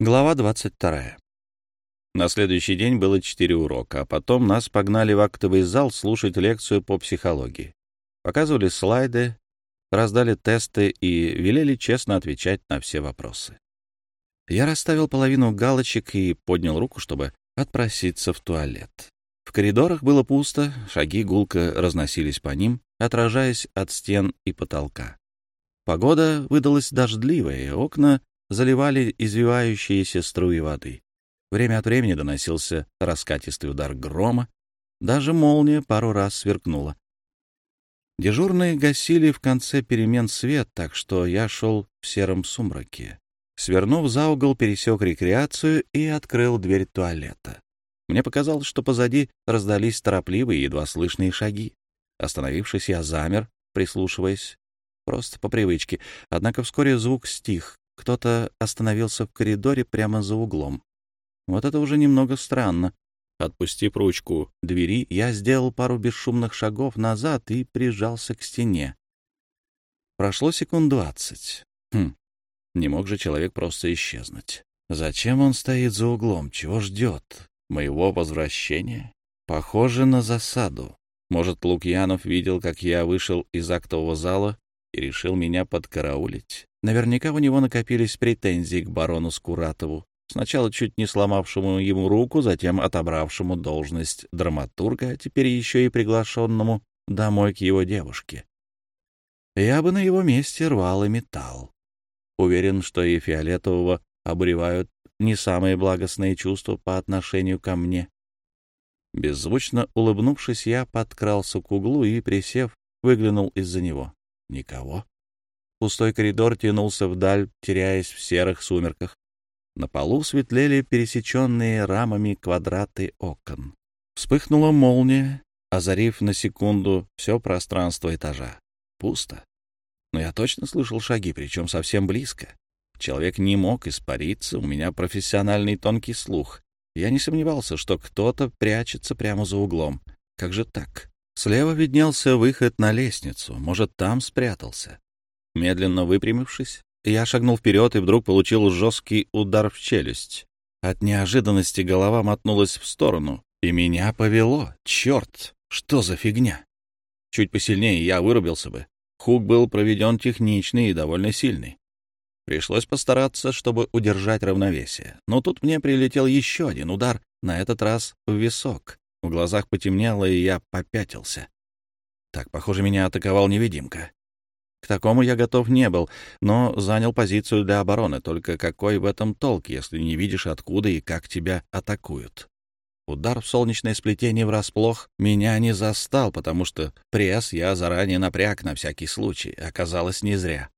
Глава 22. На следующий день было четыре урока, а потом нас погнали в актовый зал слушать лекцию по психологии. Показывали слайды, раздали тесты и велели честно отвечать на все вопросы. Я расставил половину галочек и поднял руку, чтобы отпроситься в туалет. В коридорах было пусто, шаги гулко разносились по ним, отражаясь от стен и потолка. Погода выдалась дождливая, окна заливали извивающиеся струи воды. Время от времени доносился раскатистый удар грома, даже молния пару раз сверкнула. Дежурные гасили в конце перемен свет, так что я шел в сером сумраке. Свернув за угол, пересек рекреацию и открыл дверь туалета. Мне показалось, что позади раздались торопливые, едва слышные шаги. Остановившись, я замер, прислушиваясь, просто по привычке. Однако вскоре звук стих, кто-то остановился в коридоре прямо за углом. Вот это уже немного странно. Отпустив ручку двери, я сделал пару бесшумных шагов назад и прижался к стене. Прошло секунд двадцать. Хм, не мог же человек просто исчезнуть. Зачем он стоит за углом? Чего ждет? Моего возвращения? Похоже на засаду. Может, Лукьянов видел, как я вышел из актового зала и решил меня подкараулить? Наверняка у него накопились претензии к барону Скуратову, сначала чуть не сломавшему ему руку, затем отобравшему должность драматурга, а теперь еще и приглашенному домой к его девушке. Я бы на его месте рвал и металл. Уверен, что и Фиолетового обуревают не самые благостные чувства по отношению ко мне. Беззвучно улыбнувшись, я подкрался к углу и, присев, выглянул из-за него. Никого. Пустой коридор тянулся вдаль, теряясь в серых сумерках. На полу светлели пересеченные рамами квадраты окон. Вспыхнула молния, озарив на секунду все пространство этажа. Пусто. Но я точно слышал шаги, причем совсем близко. Человек не мог испариться, у меня профессиональный тонкий слух. Я не сомневался, что кто-то прячется прямо за углом. Как же так? Слева виднелся выход на лестницу, может, там спрятался. Медленно выпрямившись, я шагнул вперед и вдруг получил жесткий удар в челюсть. От неожиданности голова мотнулась в сторону, и меня повело. Черт, что за фигня? Чуть посильнее я вырубился бы. Хук был проведен техничный и довольно сильный. Пришлось постараться, чтобы удержать равновесие. Но тут мне прилетел еще один удар, на этот раз в висок. В глазах потемнело, и я попятился. Так, похоже, меня атаковал невидимка. К такому я готов не был, но занял позицию для обороны. Только какой в этом толк, если не видишь, откуда и как тебя атакуют? Удар в солнечное сплетение врасплох меня не застал, потому что пресс я заранее напряг на всякий случай. Оказалось, не зря.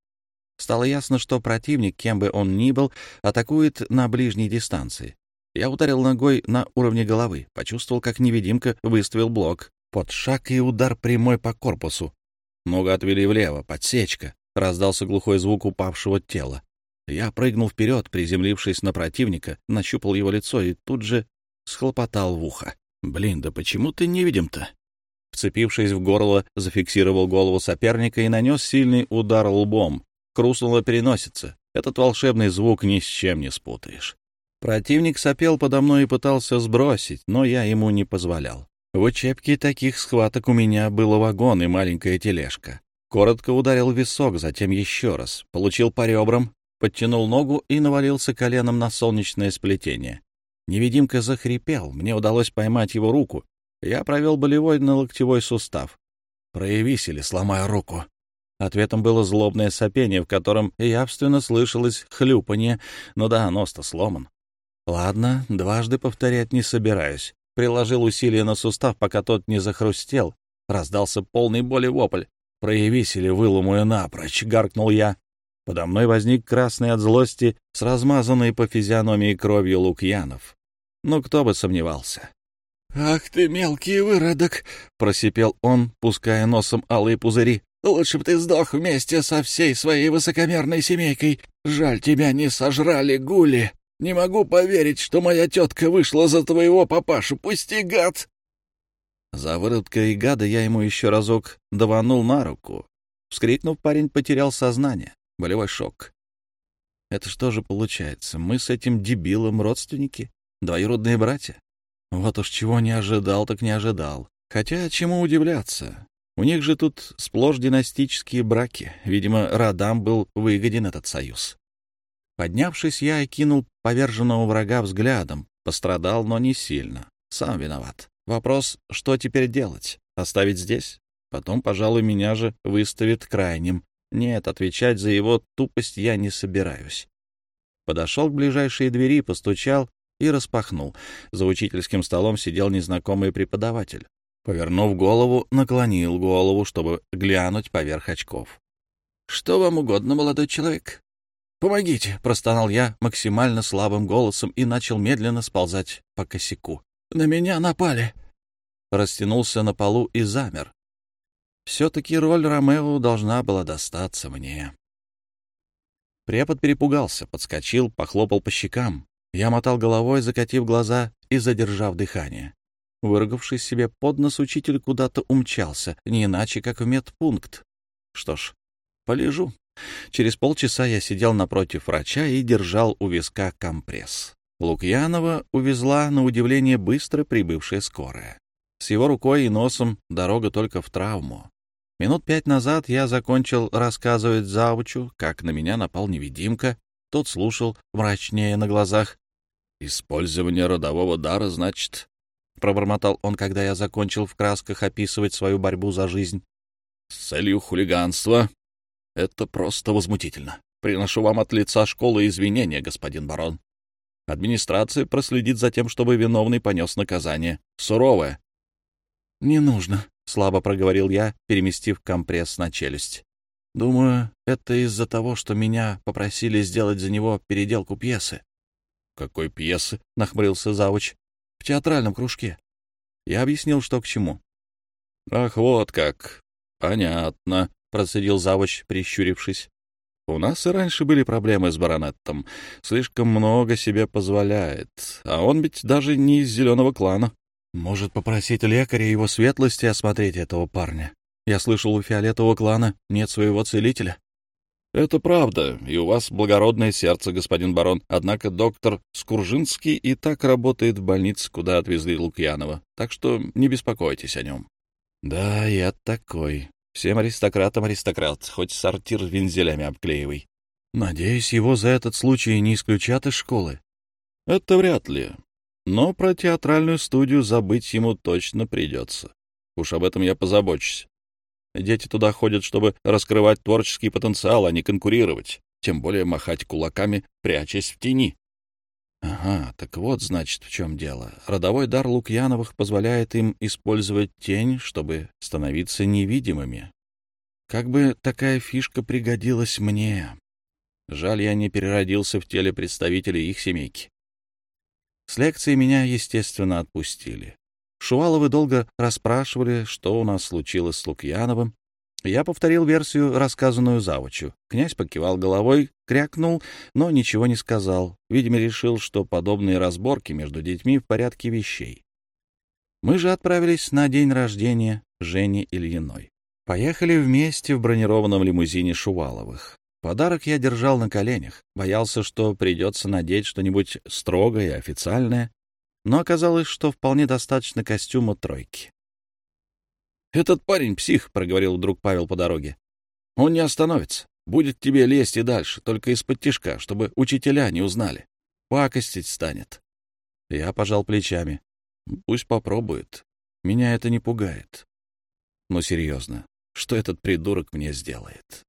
Стало ясно, что противник, кем бы он ни был, атакует на ближней дистанции. Я ударил ногой на уровне головы, почувствовал, как невидимка выставил блок. Под шаг и удар прямой по корпусу. Ногу отвели влево, подсечка. Раздался глухой звук упавшего тела. Я прыгнул вперед, приземлившись на противника, нащупал его лицо и тут же схлопотал в ухо. «Блин, да почему ты невидим-то?» Вцепившись в горло, зафиксировал голову соперника и нанес сильный удар лбом. Хрустнула переносица. Этот волшебный звук ни с чем не спутаешь. Противник сопел подо мной и пытался сбросить, но я ему не позволял. В учебке таких схваток у меня было вагон и маленькая тележка. Коротко ударил висок, затем еще раз. Получил по ребрам, подтянул ногу и навалился коленом на солнечное сплетение. Невидимка захрипел, мне удалось поймать его руку. Я провел болевой на локтевой сустав. «Проявись или сломаю руку». Ответом было злобное сопение, в котором явственно слышалось хлюпанье. Ну да, нос-то сломан. Ладно, дважды повторять не собираюсь приложил усилие на сустав, пока тот не захрустел. Раздался полный боли вопль. «Проявись или выломаю напрочь!» — гаркнул я. Подо мной возник красный от злости с размазанной по физиономии кровью Лукьянов. Ну, кто бы сомневался. «Ах ты, мелкий выродок!» — просипел он, пуская носом алые пузыри. «Лучше бы ты сдох вместе со всей своей высокомерной семейкой. Жаль, тебя не сожрали гули!» Не могу поверить, что моя тетка вышла за твоего папашу. Пусти, гад!» За выродка и гада я ему еще разок даванул на руку. Вскрикнув, парень потерял сознание. Болевой шок. Это что же получается? Мы с этим дебилом родственники? Двоюродные братья? Вот уж чего не ожидал, так не ожидал. Хотя чему удивляться? У них же тут сплошь династические браки. Видимо, родам был выгоден этот союз. Поднявшись, я окинул поверженного врага взглядом. Пострадал, но не сильно. Сам виноват. Вопрос, что теперь делать? Оставить здесь? Потом, пожалуй, меня же выставит крайним. Нет, отвечать за его тупость я не собираюсь. Подошел к ближайшей двери, постучал и распахнул. За учительским столом сидел незнакомый преподаватель. Повернув голову, наклонил голову, чтобы глянуть поверх очков. — Что вам угодно, молодой человек? — Помогите! — простонал я максимально слабым голосом и начал медленно сползать по косяку. — На меня напали! Растянулся на полу и замер. Все-таки роль Ромео должна была достаться мне. Препод перепугался, подскочил, похлопал по щекам. Я мотал головой, закатив глаза и задержав дыхание. Выругавшись себе под нос, учитель куда-то умчался, не иначе, как в медпункт. Что ж, полежу. Через полчаса я сидел напротив врача и держал у виска компресс. Лукьянова увезла, на удивление, быстро прибывшая скорая. С его рукой и носом дорога только в травму. Минут пять назад я закончил рассказывать завучу, как на меня напал невидимка. Тот слушал, мрачнее на глазах. «Использование родового дара, значит, — пробормотал он, когда я закончил в красках описывать свою борьбу за жизнь. — С целью хулиганства. Это просто возмутительно. Приношу вам от лица школы извинения, господин барон. Администрация проследит за тем, чтобы виновный понес наказание. Суровое. — Не нужно, — слабо проговорил я, переместив компресс на челюсть. — Думаю, это из-за того, что меня попросили сделать за него переделку пьесы. — Какой пьесы? — нахмурился завуч в театральном кружке. Я объяснил, что к чему. — Ах, вот как. Понятно, — процедил завуч, прищурившись. — У нас и раньше были проблемы с баронеттом. Слишком много себе позволяет. А он ведь даже не из зеленого клана. Может попросить лекаря его светлости осмотреть этого парня? Я слышал, у фиолетового клана нет своего целителя. «Это правда, и у вас благородное сердце, господин барон. Однако доктор Скуржинский и так работает в больнице, куда отвезли Лукьянова, так что не беспокойтесь о нем». «Да, я такой. Всем аристократам аристократ, хоть сортир вензелями обклеивай. Надеюсь, его за этот случай не исключат из школы». «Это вряд ли. Но про театральную студию забыть ему точно придется. Уж об этом я позабочусь. Дети туда ходят, чтобы раскрывать творческий потенциал, а не конкурировать, тем более махать кулаками, прячась в тени. Ага, так вот, значит, в чем дело. Родовой дар Лукьяновых позволяет им использовать тень, чтобы становиться невидимыми. Как бы такая фишка пригодилась мне. Жаль, я не переродился в теле представителей их семейки. С лекции меня, естественно, отпустили. Шуваловы долго расспрашивали, что у нас случилось с Лукьяновым. Я повторил версию, рассказанную завучу. Князь покивал головой, крякнул, но ничего не сказал. Видимо, решил, что подобные разборки между детьми в порядке вещей. Мы же отправились на день рождения Жени Ильиной. Поехали вместе в бронированном лимузине Шуваловых. Подарок я держал на коленях, боялся, что придется надеть что-нибудь строгое официальное, но оказалось, что вполне достаточно костюма тройки. «Этот парень псих», — проговорил вдруг Павел по дороге. «Он не остановится. Будет тебе лезть и дальше, только из-под тишка, чтобы учителя не узнали. Пакостить станет». Я пожал плечами. «Пусть попробует. Меня это не пугает. Но серьезно, что этот придурок мне сделает?»